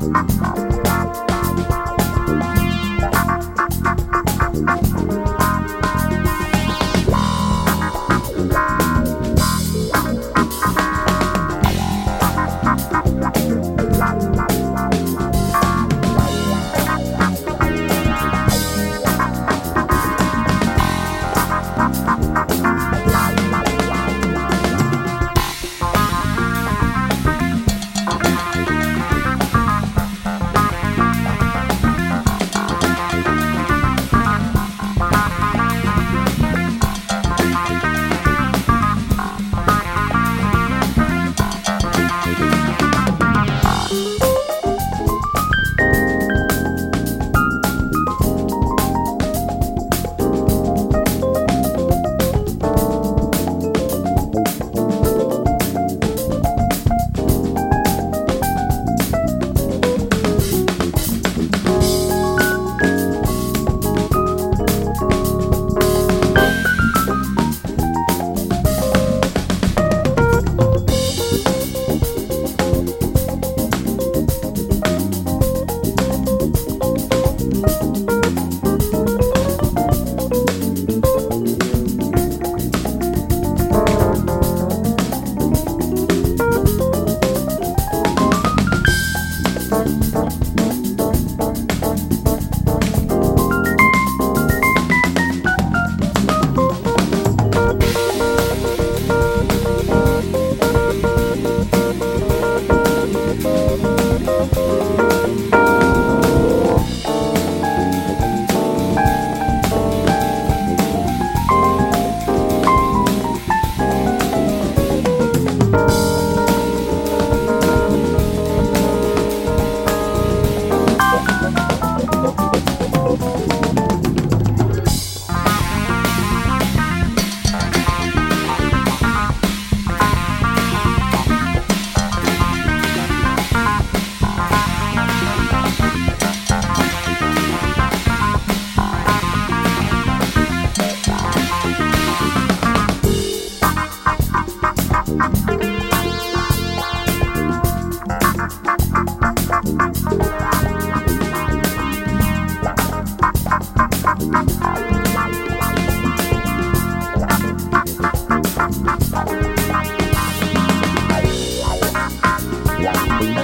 Bye. Yeah.